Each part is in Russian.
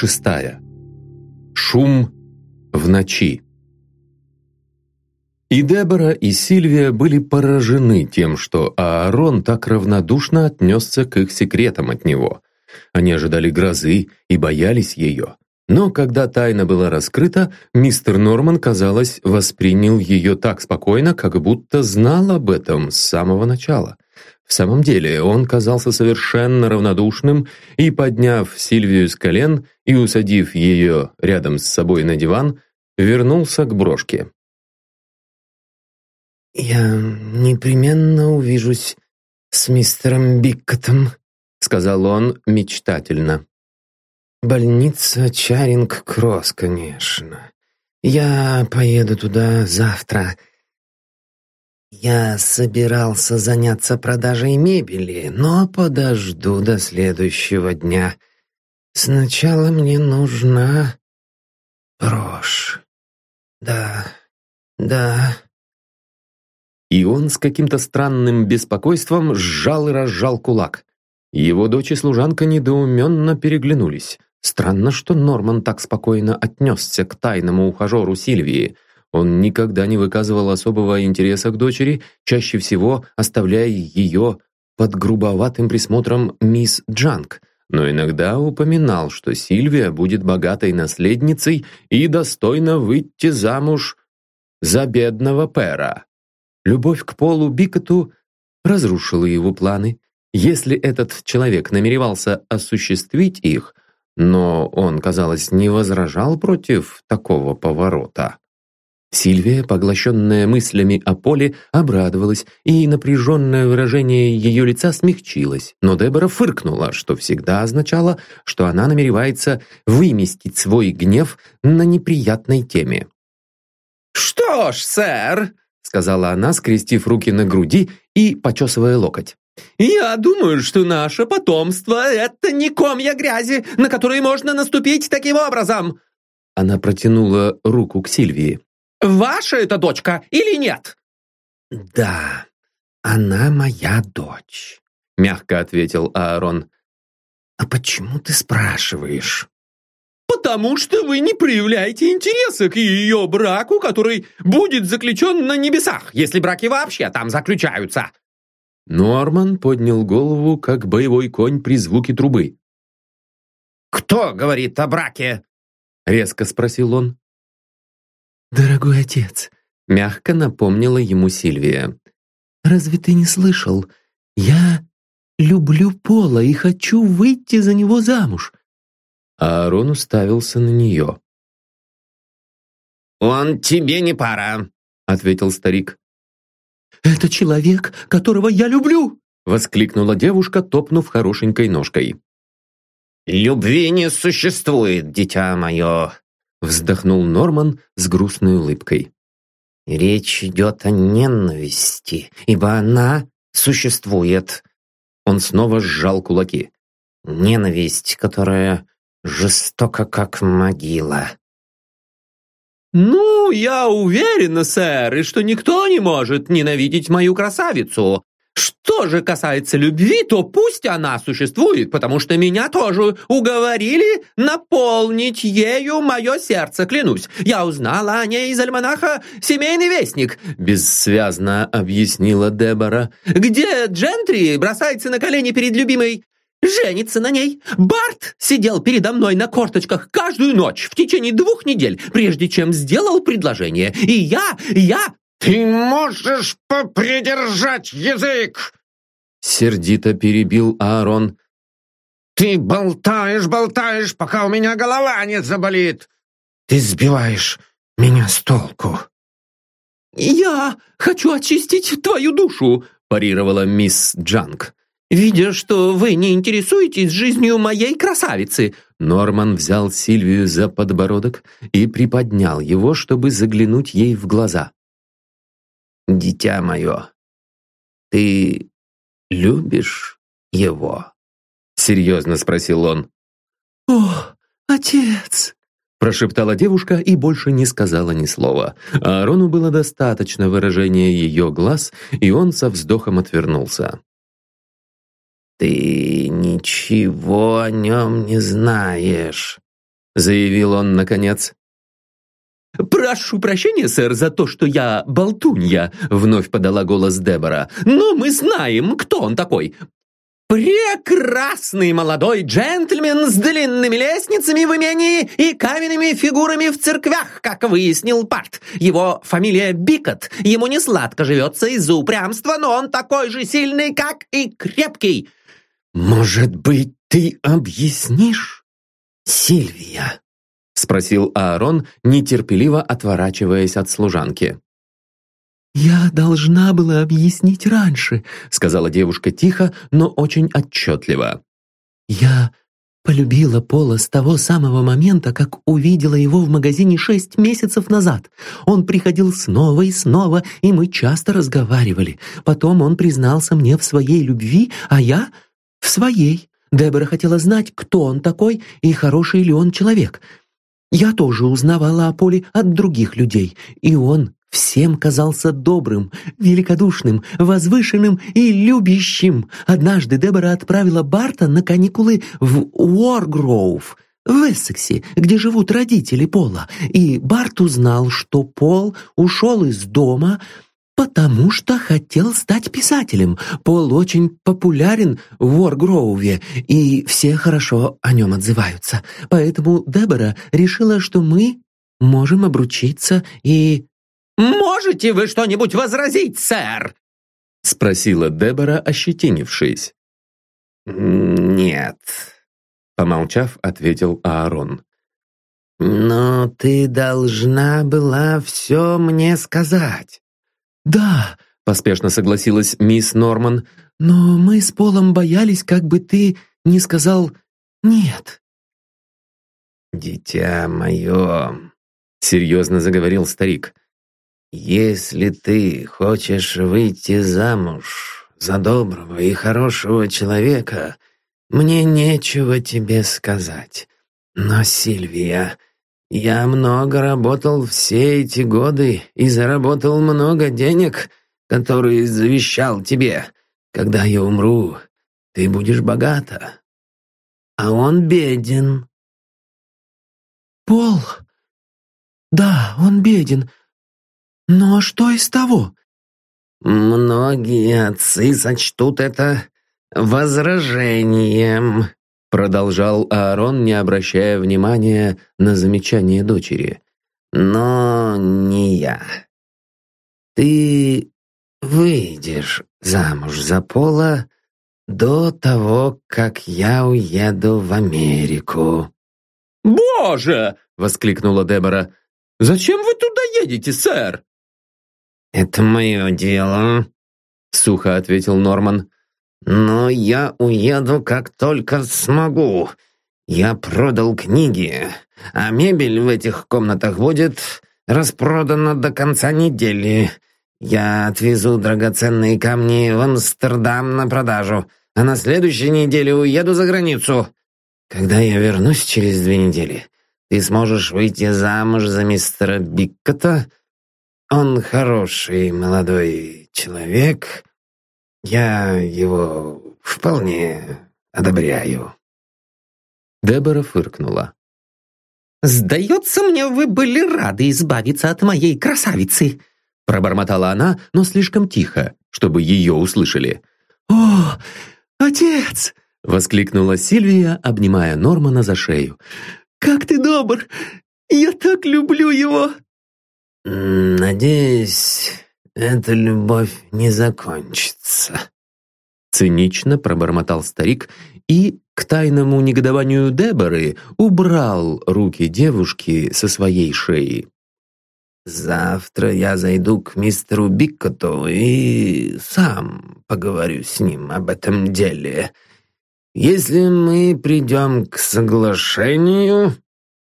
Шестая. Шум в ночи. И Дебора, и Сильвия были поражены тем, что Аарон так равнодушно отнесся к их секретам от него. Они ожидали грозы и боялись ее. Но когда тайна была раскрыта, мистер Норман, казалось, воспринял ее так спокойно, как будто знал об этом с самого начала. В самом деле, он казался совершенно равнодушным и, подняв Сильвию с колен и усадив ее рядом с собой на диван, вернулся к брошке. «Я непременно увижусь с мистером Биккотом», — сказал он мечтательно. «Больница Чаринг-Кросс, конечно. Я поеду туда завтра. Я собирался заняться продажей мебели, но подожду до следующего дня. Сначала мне нужна брошь. Да, да, и он с каким-то странным беспокойством сжал и разжал кулак. Его дочь и служанка недоуменно переглянулись. Странно, что Норман так спокойно отнесся к тайному ухажеру Сильвии. Он никогда не выказывал особого интереса к дочери, чаще всего оставляя ее под грубоватым присмотром мисс Джанг, но иногда упоминал, что Сильвия будет богатой наследницей и достойна выйти замуж за бедного пера. Любовь к Полу Бикоту разрушила его планы. Если этот человек намеревался осуществить их, но он, казалось, не возражал против такого поворота. Сильвия, поглощенная мыслями о Поле, обрадовалась, и напряженное выражение ее лица смягчилось, но Дебора фыркнула, что всегда означало, что она намеревается выместить свой гнев на неприятной теме. «Что ж, сэр», сказала она, скрестив руки на груди и почесывая локоть. «Я думаю, что наше потомство — это не комья грязи, на которые можно наступить таким образом!» Она протянула руку к Сильвии. «Ваша это дочка или нет?» «Да, она моя дочь», — мягко ответил Аарон. «А почему ты спрашиваешь?» потому что вы не проявляете интереса к ее браку, который будет заключен на небесах, если браки вообще там заключаются». Норман поднял голову, как боевой конь при звуке трубы. «Кто говорит о браке?» — резко спросил он. «Дорогой отец», — мягко напомнила ему Сильвия, «разве ты не слышал? Я люблю Пола и хочу выйти за него замуж а Аарон уставился на нее. «Он тебе не пара», — ответил старик. «Это человек, которого я люблю!» — воскликнула девушка, топнув хорошенькой ножкой. «Любви не существует, дитя мое!» — вздохнул Норман с грустной улыбкой. «Речь идет о ненависти, ибо она существует». Он снова сжал кулаки. «Ненависть, которая жестоко, как могила. «Ну, я уверена, сэр, и что никто не может ненавидеть мою красавицу. Что же касается любви, то пусть она существует, потому что меня тоже уговорили наполнить ею мое сердце, клянусь. Я узнала о ней из альманаха «Семейный вестник», — бессвязно объяснила Дебора, где Джентри бросается на колени перед любимой женится на ней. Барт сидел передо мной на корточках каждую ночь в течение двух недель, прежде чем сделал предложение. И я, я... «Ты можешь попридержать язык!» Сердито перебил Аарон. «Ты болтаешь, болтаешь, пока у меня голова не заболит! Ты сбиваешь меня с толку!» «Я хочу очистить твою душу!» парировала мисс Джанг. «Видя, что вы не интересуетесь жизнью моей красавицы!» Норман взял Сильвию за подбородок и приподнял его, чтобы заглянуть ей в глаза. «Дитя мое, ты любишь его?» Серьезно спросил он. «О, отец!» Прошептала девушка и больше не сказала ни слова. Аарону было достаточно выражения ее глаз, и он со вздохом отвернулся. «Ты ничего о нем не знаешь», — заявил он наконец. «Прошу прощения, сэр, за то, что я болтунья», — вновь подала голос Дебора. «Но мы знаем, кто он такой. Прекрасный молодой джентльмен с длинными лестницами в имении и каменными фигурами в церквях, как выяснил Парт. Его фамилия Бикот. Ему не сладко живется из-за упрямства, но он такой же сильный, как и крепкий. «Может быть, ты объяснишь, Сильвия?» — спросил Аарон, нетерпеливо отворачиваясь от служанки. «Я должна была объяснить раньше», — сказала девушка тихо, но очень отчетливо. «Я полюбила Пола с того самого момента, как увидела его в магазине шесть месяцев назад. Он приходил снова и снова, и мы часто разговаривали. Потом он признался мне в своей любви, а я — в своей. Дебора хотела знать, кто он такой и хороший ли он человек. Я тоже узнавала о Поле от других людей, и он Всем казался добрым, великодушным, возвышенным и любящим. Однажды Дебора отправила Барта на каникулы в Уоргроув, в Эссексе, где живут родители Пола, и Барт узнал, что Пол ушел из дома, потому что хотел стать писателем. Пол очень популярен в Уоргроуве, и все хорошо о нем отзываются. Поэтому Дебора решила, что мы можем обручиться и «Можете вы что-нибудь возразить, сэр?» — спросила Дебора, ощетинившись. «Нет», — помолчав, ответил Аарон. «Но ты должна была все мне сказать». «Да», — поспешно согласилась мисс Норман, «но мы с Полом боялись, как бы ты не сказал «нет». «Дитя мое», — серьезно заговорил старик, — «Если ты хочешь выйти замуж за доброго и хорошего человека, мне нечего тебе сказать. Но, Сильвия, я много работал все эти годы и заработал много денег, которые завещал тебе. Когда я умру, ты будешь богата. А он беден». «Пол? Да, он беден, но что из того? Многие отцы сочтут это возражением, продолжал Аарон, не обращая внимания на замечание дочери. Но не я. Ты выйдешь замуж за Пола до того, как я уеду в Америку. «Боже!» — воскликнула Дебора. «Зачем вы туда едете, сэр?» «Это мое дело», — сухо ответил Норман. «Но я уеду, как только смогу. Я продал книги, а мебель в этих комнатах будет распродана до конца недели. Я отвезу драгоценные камни в Амстердам на продажу, а на следующей неделе уеду за границу. Когда я вернусь через две недели, ты сможешь выйти замуж за мистера Биккота он хороший молодой человек. Я его вполне одобряю». Дебора фыркнула. «Сдается мне, вы были рады избавиться от моей красавицы!» Пробормотала она, но слишком тихо, чтобы ее услышали. «О, отец!» — воскликнула Сильвия, обнимая Нормана за шею. «Как ты добр! Я так люблю его!» «Надеюсь, эта любовь не закончится», — цинично пробормотал старик и, к тайному негодованию Деборы, убрал руки девушки со своей шеи. «Завтра я зайду к мистеру Биккоту и сам поговорю с ним об этом деле. Если мы придем к соглашению,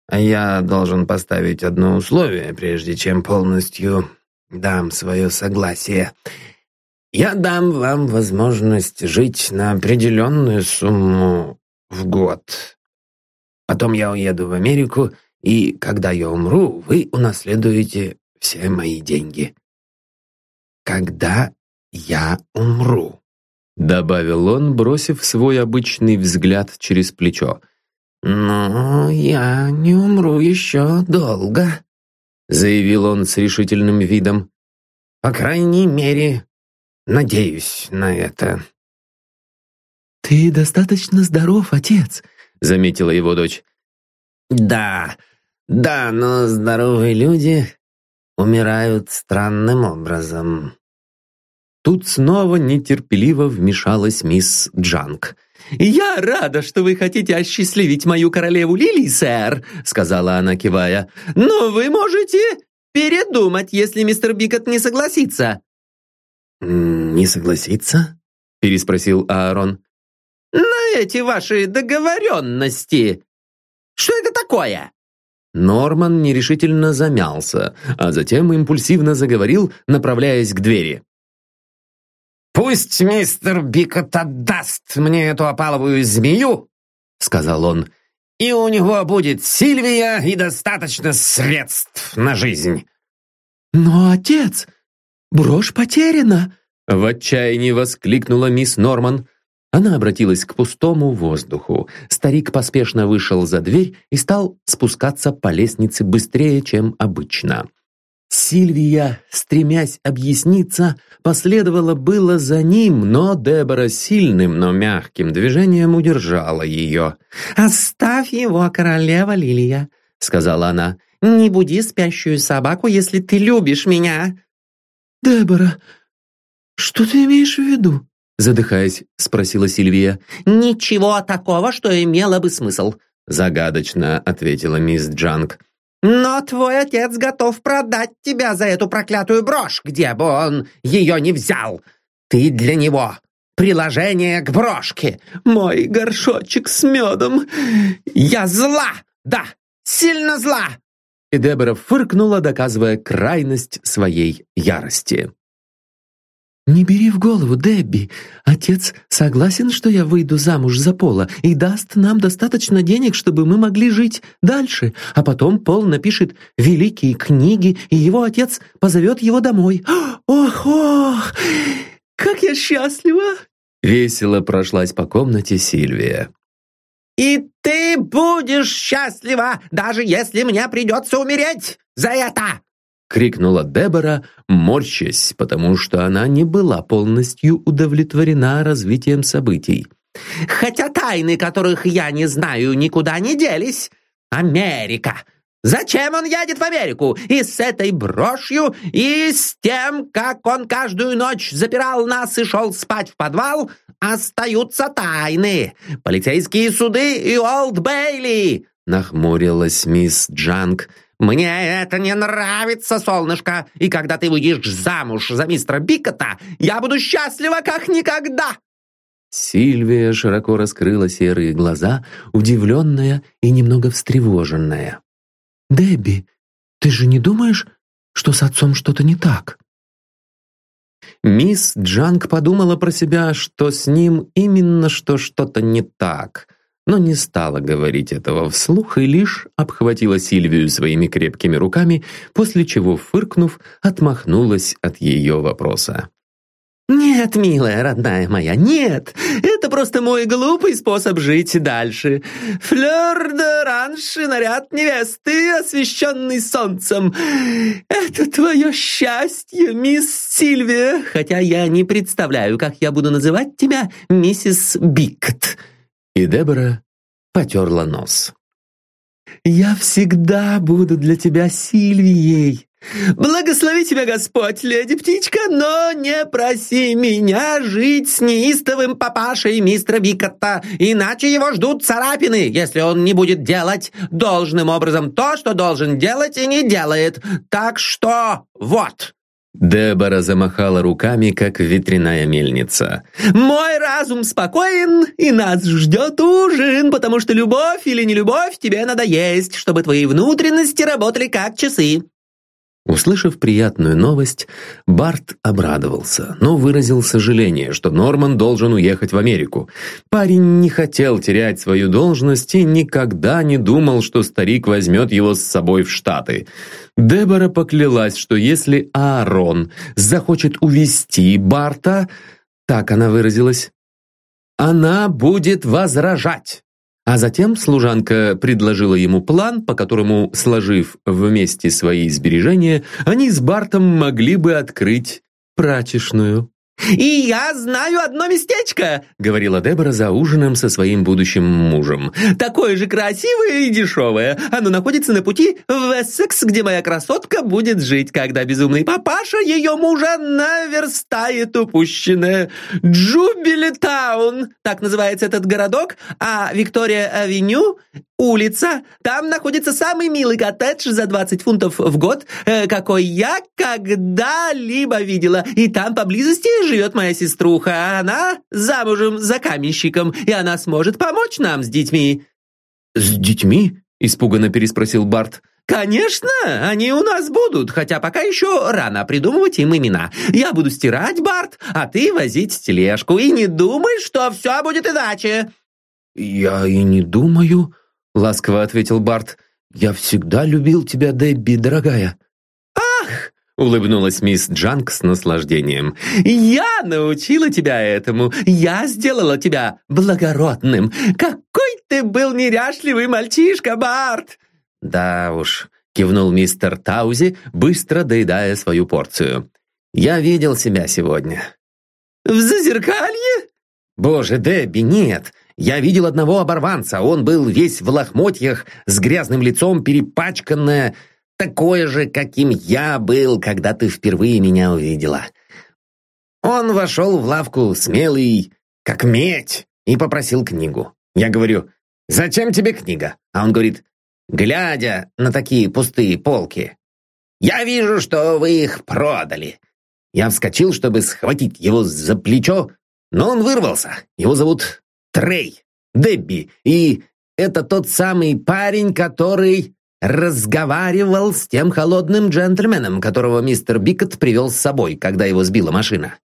а я должен поставить одно условие, прежде чем полностью дам свое согласие. Я дам вам возможность жить на определенную сумму в год. Потом я уеду в Америку, и когда я умру, вы унаследуете все мои деньги. Когда я умру. добавил он, бросив свой обычный взгляд через плечо. «Но я не умру еще долго», — заявил он с решительным видом. «По крайней мере, надеюсь на это». «Ты достаточно здоров, отец», — заметила его дочь. «Да, да, но здоровые люди умирают странным образом». Тут снова нетерпеливо вмешалась мисс Джанг. «Я рада, что вы хотите осчастливить мою королеву Лили, сэр», сказала она, кивая. «Но вы можете передумать, если мистер Бикот не согласится». «Не согласится?» переспросил Аарон. «На эти ваши договоренности. Что это такое?» Норман нерешительно замялся, а затем импульсивно заговорил, направляясь к двери. «Пусть мистер Бикот отдаст мне эту опаловую змею», — сказал он, «и у него будет Сильвия и достаточно средств на жизнь». «Но, отец, брошь потеряна!» В отчаянии воскликнула мисс Норман. Она обратилась к пустому воздуху. Старик поспешно вышел за дверь и стал спускаться по лестнице быстрее, чем обычно. Сильвия, стремясь объясниться, последовала было за ним, но Дебора сильным, но мягким движением удержала ее. «Оставь его, королева Лилия», — сказала она. «Не буди спящую собаку, если ты любишь меня». «Дебора, что ты имеешь в виду?» Задыхаясь, спросила Сильвия. «Ничего такого, что имело бы смысл», загадочно ответила мисс Джанг. Но твой отец готов продать тебя за эту проклятую брошь, где бы он ее не взял. Ты для него приложение к брошке. Мой горшочек с медом. Я зла, да, сильно зла. И Дебора фыркнула, доказывая крайность своей ярости. «Не бери в голову, Дебби. Отец согласен, что я выйду замуж за Пола и даст нам достаточно денег, чтобы мы могли жить дальше. А потом Пол напишет великие книги, и его отец позовет его домой. Ох, ох, как я счастлива!» Весело прошлась по комнате Сильвия. «И ты будешь счастлива, даже если мне придется умереть за это!» — крикнула Дебора, морщась, потому что она не была полностью удовлетворена развитием событий. «Хотя тайны, которых я не знаю, никуда не делись. Америка! Зачем он едет в Америку? И с этой брошью, и с тем, как он каждую ночь запирал нас и шел спать в подвал, остаются тайны. Полицейские суды и Олд Бейли!» Нахмурилась мисс Джанг, — «Мне это не нравится, солнышко, и когда ты выйдешь замуж за мистера Бикота, я буду счастлива как никогда!» Сильвия широко раскрыла серые глаза, удивленная и немного встревоженная. «Дебби, ты же не думаешь, что с отцом что-то не так?» Мисс Джанг подумала про себя, что с ним именно что что-то не так, но не стала говорить этого вслух и лишь обхватила Сильвию своими крепкими руками, после чего, фыркнув, отмахнулась от ее вопроса. «Нет, милая, родная моя, нет! Это просто мой глупый способ жить дальше. Флёр де ранж наряд невесты, освещенный солнцем. Это твое счастье, мисс Сильвия, хотя я не представляю, как я буду называть тебя миссис Бикт». И Дебора потерла нос. «Я всегда буду для тебя Сильвией!» «Благослови тебя Господь, леди-птичка, но не проси меня жить с неистовым папашей мистера Викота, иначе его ждут царапины, если он не будет делать должным образом то, что должен делать и не делает. Так что вот!» Дебора замахала руками, как ветряная мельница. «Мой разум спокоен, и нас ждет ужин, потому что любовь или не любовь тебе надо есть, чтобы твои внутренности работали как часы». Услышав приятную новость, Барт обрадовался, но выразил сожаление, что Норман должен уехать в Америку. Парень не хотел терять свою должность и никогда не думал, что старик возьмет его с собой в Штаты. Дебора поклялась, что если Аарон захочет увести Барта, Так она выразилась. Она будет возражать. А затем служанка предложила ему план, по которому, сложив вместе свои сбережения, они с Бартом могли бы открыть прачечную. «И я знаю одно местечко», — говорила Дебора за ужином со своим будущим мужем. «Такое же красивое и дешевое. Оно находится на пути в Эссекс, где моя красотка будет жить, когда безумный папаша ее мужа наверстает упущенное. Джубили Таун, так называется этот городок, а Виктория-авеню улица. Там находится самый милый коттедж за 20 фунтов в год, э, какой я когда-либо видела. И там поблизости живет моя сеструха. Она замужем за каменщиком, и она сможет помочь нам с детьми». «С детьми?» – испуганно переспросил Барт. «Конечно, они у нас будут, хотя пока еще рано придумывать им имена. Я буду стирать, Барт, а ты возить тележку. И не думай, что все будет иначе». «Я и не думаю», ласково ответил Барт. «Я всегда любил тебя, Дебби, дорогая». «Ах!» — улыбнулась мисс Джанк с наслаждением. «Я научила тебя этому! Я сделала тебя благородным! Какой ты был неряшливый мальчишка, Барт!» «Да уж», — кивнул мистер Таузи, быстро доедая свою порцию. «Я видел себя сегодня». «В зазеркалье?» «Боже, Дебби, нет! Я видел одного оборванца. Он был весь в лохмотьях, с грязным лицом, перепачканное, такое же, каким я был, когда ты впервые меня увидела. Он вошел в лавку смелый, как медь, и попросил книгу. Я говорю, «Зачем тебе книга?» А он говорит, глядя на такие пустые полки, «Я вижу, что вы их продали». Я вскочил, чтобы схватить его за плечо, но он вырвался. Его зовут Трей, Дебби, и это тот самый парень, который разговаривал с тем холодным джентльменом, которого мистер Бикот привел с собой, когда его сбила машина.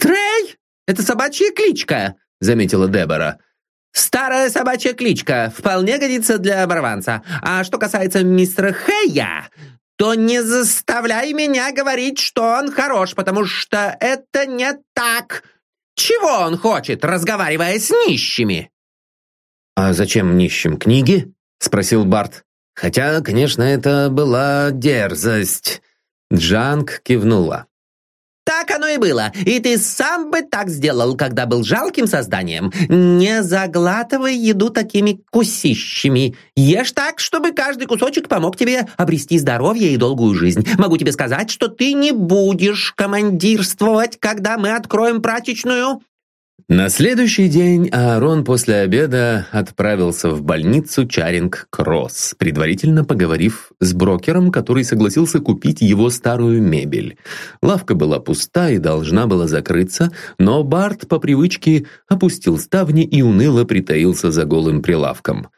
«Трей? Это собачья кличка», — заметила Дебора. «Старая собачья кличка. Вполне годится для оборванца. А что касается мистера Хэя, то не заставляй меня говорить, что он хорош, потому что это не так. Чего он хочет, разговаривая с нищими?» «А зачем нищим книги?» — спросил Барт. «Хотя, конечно, это была дерзость». Джанг кивнула. Так оно и было. И ты сам бы так сделал, когда был жалким созданием. Не заглатывай еду такими кусищами. Ешь так, чтобы каждый кусочек помог тебе обрести здоровье и долгую жизнь. Могу тебе сказать, что ты не будешь командирствовать, когда мы откроем прачечную. На следующий день Аарон после обеда отправился в больницу Чаринг-Кросс, предварительно поговорив с брокером, который согласился купить его старую мебель. Лавка была пуста и должна была закрыться, но Барт по привычке опустил ставни и уныло притаился за голым прилавком.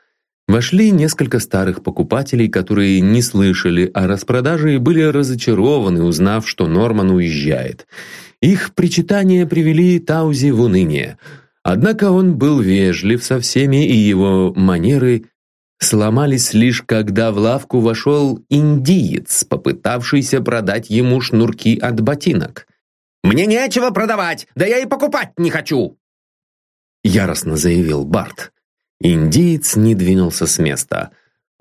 Вошли несколько старых покупателей, которые не слышали о распродаже и были разочарованы, узнав, что Норман уезжает. Их причитания привели Таузи в уныние. Однако он был вежлив со всеми, и его манеры сломались лишь когда в лавку вошел индиец, попытавшийся продать ему шнурки от ботинок. «Мне нечего продавать, да я и покупать не хочу!» Яростно заявил Барт. Индиец не двинулся с места.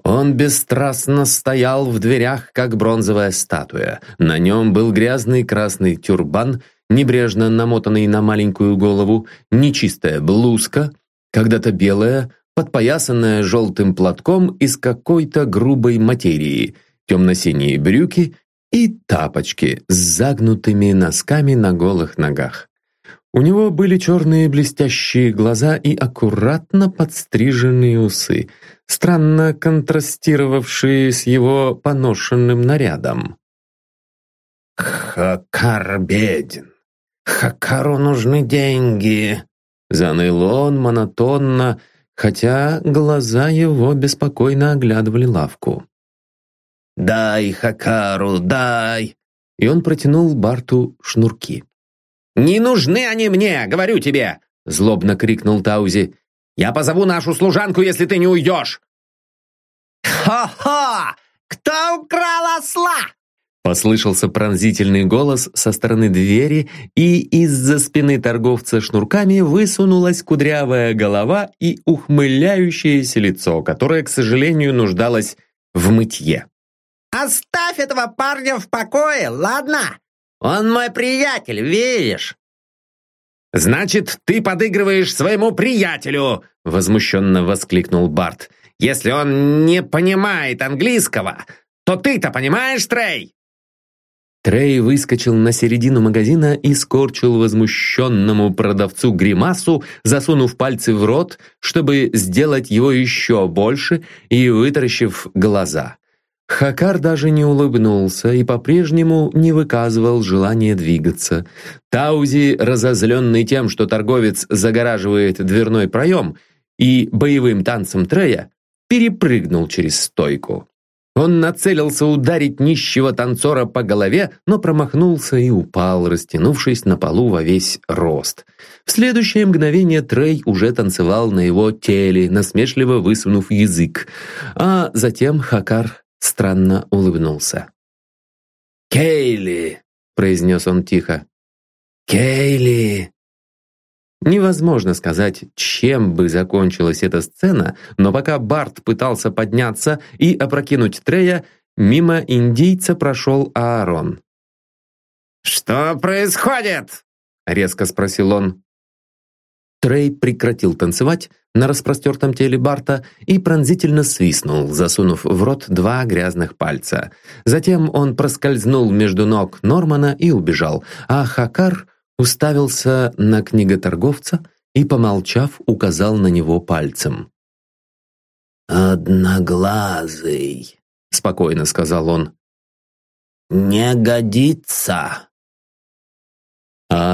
Он бесстрастно стоял в дверях, как бронзовая статуя. На нем был грязный красный тюрбан, небрежно намотанный на маленькую голову, нечистая блузка, когда-то белая, подпоясанная желтым платком из какой-то грубой материи, темно-синие брюки и тапочки с загнутыми носками на голых ногах. У него были черные блестящие глаза и аккуратно подстриженные усы, странно контрастировавшие с его поношенным нарядом. «Хакар беден. Хакару нужны деньги», — заныл он монотонно, хотя глаза его беспокойно оглядывали лавку. «Дай Хакару, дай!» И он протянул Барту шнурки. «Не нужны они мне, говорю тебе!» Злобно крикнул Таузи. «Я позову нашу служанку, если ты не уйдешь!» «Хо-хо! Кто украл осла? Послышался пронзительный голос со стороны двери, и из-за спины торговца шнурками высунулась кудрявая голова и ухмыляющееся лицо, которое, к сожалению, нуждалось в мытье. «Оставь этого парня в покое, ладно? Он мой приятель, видишь?» «Значит, ты подыгрываешь своему приятелю!» — возмущенно воскликнул Барт. «Если он не понимает английского, то ты-то понимаешь, Трей?» Трей выскочил на середину магазина и скорчил возмущенному продавцу гримасу, засунув пальцы в рот, чтобы сделать его еще больше и вытаращив глаза. Хакар даже не улыбнулся и по-прежнему не выказывал желания двигаться. Таузи, разозленный тем, что торговец загораживает дверной проем, и боевым танцем Трея, перепрыгнул через стойку. Он нацелился ударить нищего танцора по голове, но промахнулся и упал, растянувшись на полу во весь рост. В следующее мгновение Трей уже танцевал на его теле, насмешливо высунув язык. А затем Хакар странно улыбнулся. «Кейли!» — произнес он тихо. «Кейли!» Невозможно сказать, чем бы закончилась эта сцена, но пока Барт пытался подняться и опрокинуть Трея, мимо индийца прошел Аарон. «Что происходит?» — резко спросил он. Трей прекратил танцевать на распростертом теле Барта и пронзительно свистнул, засунув в рот два грязных пальца. Затем он проскользнул между ног Нормана и убежал, а Хакар уставился на книготорговца и, помолчав, указал на него пальцем. «Одноглазый», — спокойно сказал он. «Не годится».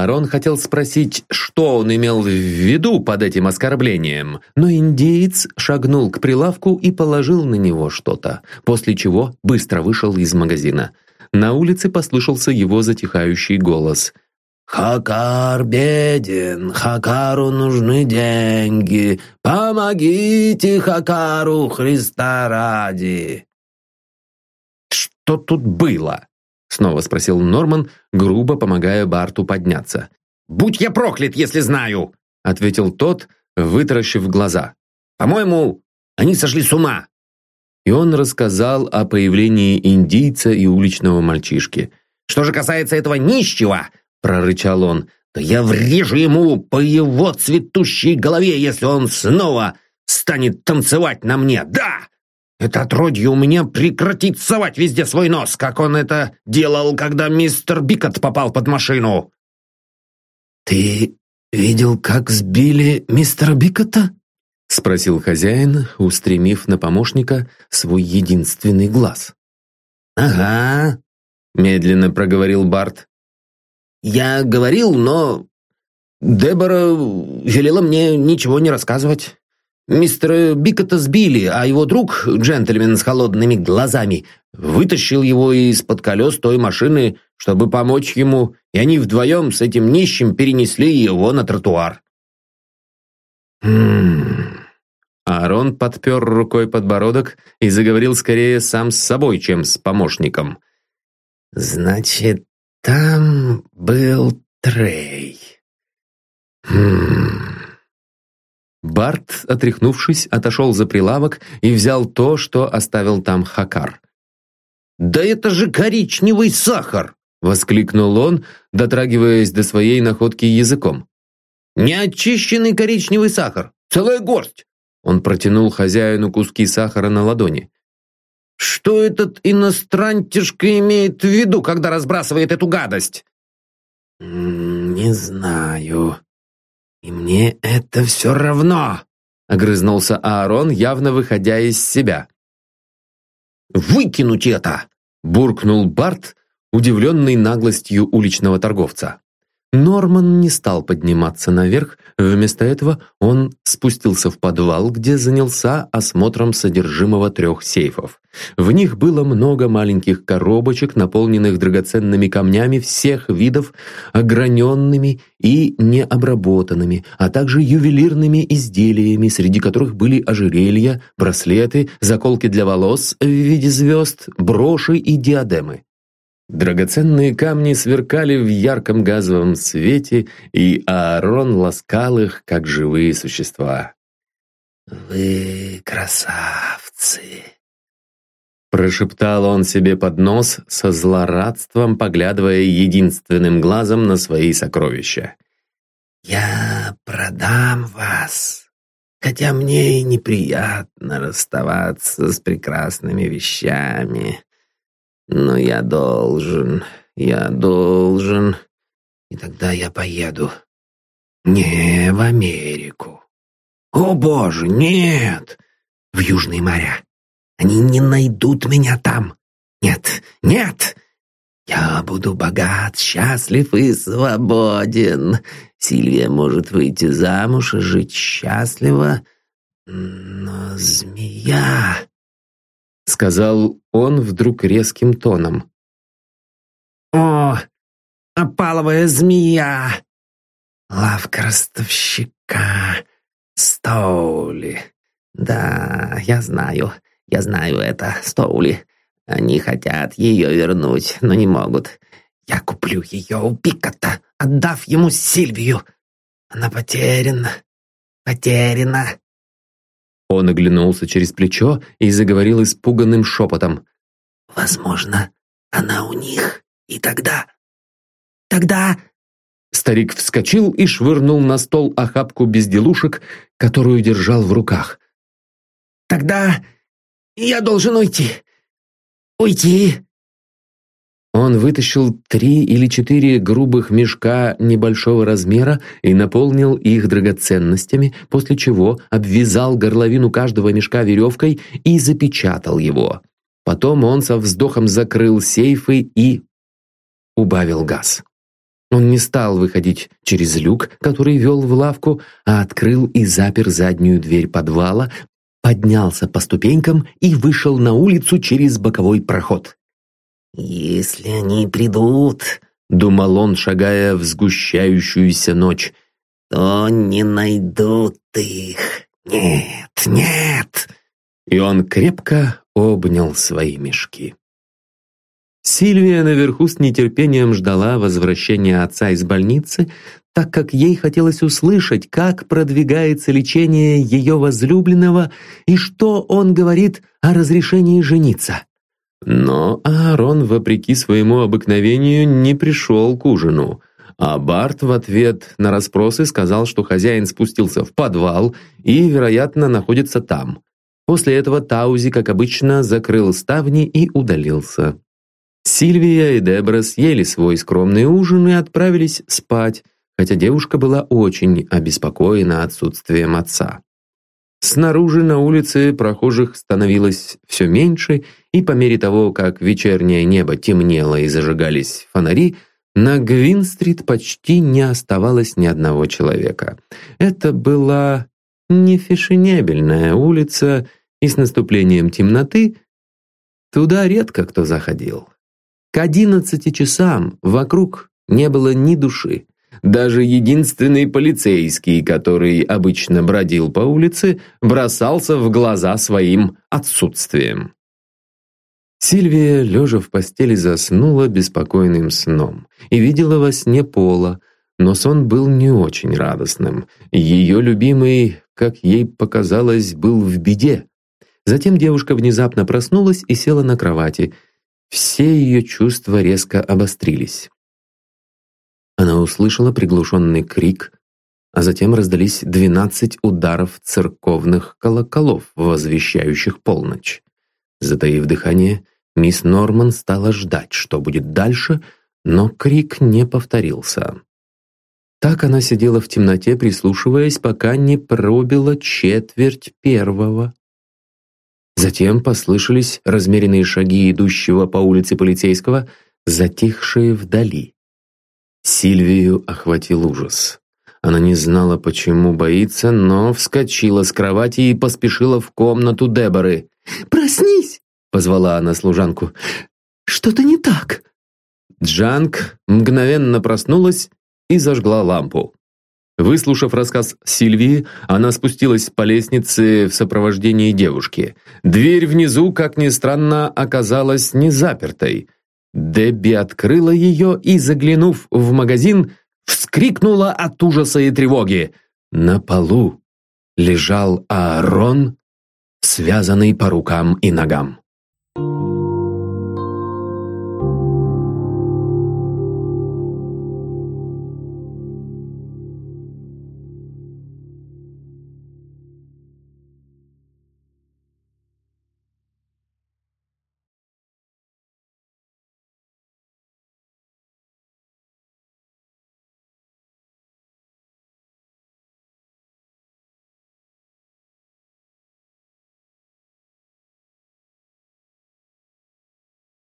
Аарон хотел спросить, что он имел в виду под этим оскорблением, но индеец шагнул к прилавку и положил на него что-то, после чего быстро вышел из магазина. На улице послышался его затихающий голос — «Хакар беден, Хакару нужны деньги. Помогите Хакару Христа ради!» «Что тут было?» — снова спросил Норман, грубо помогая Барту подняться. «Будь я проклят, если знаю!» — ответил тот, вытаращив глаза. «По-моему, они сошли с ума!» И он рассказал о появлении индийца и уличного мальчишки. «Что же касается этого нищего, — прорычал он, — то я врежу ему по его цветущей голове, если он снова станет танцевать на мне. Да! Это отродье у меня прекратит совать везде свой нос, как он это делал, когда мистер Бикот попал под машину. «Ты видел, как сбили мистера Бикота?» — спросил хозяин, устремив на помощника свой единственный глаз. «Ага», — медленно проговорил Барт. Я говорил, но... Дебора велела мне ничего не рассказывать. Мистера Бикота сбили, а его друг, джентльмен с холодными глазами, вытащил его из-под колес той машины, чтобы помочь ему, и они вдвоем с этим нищим перенесли его на тротуар. «Хм...» Аарон подпер рукой подбородок и заговорил скорее сам с собой, чем с помощником. «Значит, там был Трей. Хм. Барт, отряхнувшись, отошел за прилавок и взял то, что оставил там Хакар. «Да это же коричневый сахар!» — воскликнул он, дотрагиваясь до своей находки языком. «Неочищенный коричневый сахар! Целая горсть!» Он протянул хозяину куски сахара на ладони. Что этот инострантишка имеет в виду, когда разбрасывает эту гадость? «Не знаю. И мне это все равно», — огрызнулся Аарон, явно выходя из себя. «Выкинуть это!» — буркнул Барт, удивленный наглостью уличного торговца. Норман не стал подниматься наверх, вместо этого он спустился в подвал, где занялся осмотром содержимого трех сейфов. В них было много маленьких коробочек, наполненных драгоценными камнями всех видов, ограненными и необработанными, а также ювелирными изделиями, среди которых были ожерелья, браслеты, заколки для волос в виде звезд, броши и диадемы. Драгоценные камни сверкали в ярком газовом свете, и Аарон ласкал их, как живые существа. «Вы красавцы!» Прошептал он себе под нос со злорадством, поглядывая единственным глазом на свои сокровища. «Я продам вас, хотя мне и неприятно расставаться с прекрасными вещами. Но я должен, я должен, и тогда я поеду не в Америку. О боже, нет! В Южные моря. Они не найдут меня там. Нет, нет! Я буду богат, счастлив и свободен. Сильвия может выйти замуж и жить счастливо. Но змея... Сказал он вдруг резким тоном. О, опаловая змея! Лавка ростовщика Стоули. Да, я знаю. Я знаю это, Стоули. Они хотят ее вернуть, но не могут. Я куплю ее у Пикота, отдав ему Сильвию. Она потеряна, потеряна. Он оглянулся через плечо и заговорил испуганным шепотом. «Возможно, она у них, и тогда... Тогда...» Старик вскочил и швырнул на стол охапку безделушек, которую держал в руках. «Тогда я должен уйти. Уйти!» Он вытащил три или четыре грубых мешка небольшого размера и наполнил их драгоценностями, после чего обвязал горловину каждого мешка веревкой и запечатал его. Потом он со вздохом закрыл сейфы и убавил газ. Он не стал выходить через люк, который вел в лавку, а открыл и запер заднюю дверь подвала, поднялся по ступенькам и вышел на улицу через боковой проход. «Если они придут», — думал он, шагая в сгущающуюся ночь, «то не найдут их. Нет, нет!» И он крепко обнял свои мешки. Сильвия наверху с нетерпением ждала возвращения отца из больницы, так как ей хотелось услышать, как продвигается лечение ее возлюбленного и что он говорит о разрешении жениться. Но Аарон, вопреки своему обыкновению, не пришел к ужину, а Барт в ответ на расспросы сказал, что хозяин спустился в подвал и, вероятно, находится там. После этого Таузи, как обычно, закрыл ставни и удалился. Сильвия и Дебра съели свой скромный ужин и отправились спать, хотя девушка была очень обеспокоена отсутствием отца. Снаружи на улице прохожих становилось все меньше, и по мере того, как вечернее небо темнело и зажигались фонари, на Гвин-стрит почти не оставалось ни одного человека. Это была не фешенебельная улица, и с наступлением темноты туда редко кто заходил. К одиннадцати часам вокруг не было ни души. Даже единственный полицейский, который обычно бродил по улице, бросался в глаза своим отсутствием. Сильвия, лежа в постели, заснула беспокойным сном и видела во сне Пола, но сон был не очень радостным. Ее любимый, как ей показалось, был в беде. Затем девушка внезапно проснулась и села на кровати. Все ее чувства резко обострились. Она услышала приглушенный крик, а затем раздались двенадцать ударов церковных колоколов, возвещающих полночь. Затаив дыхание, мисс Норман стала ждать, что будет дальше, но крик не повторился. Так она сидела в темноте, прислушиваясь, пока не пробила четверть первого. Затем послышались размеренные шаги идущего по улице полицейского, затихшие вдали. Сильвию охватил ужас. Она не знала, почему боится, но вскочила с кровати и поспешила в комнату Деборы. «Проснись!» — позвала она служанку. «Что-то не так!» Джанг мгновенно проснулась и зажгла лампу. Выслушав рассказ Сильвии, она спустилась по лестнице в сопровождении девушки. Дверь внизу, как ни странно, оказалась не запертой. Дебби открыла ее и, заглянув в магазин, вскрикнула от ужаса и тревоги. На полу лежал Аарон, связанный по рукам и ногам.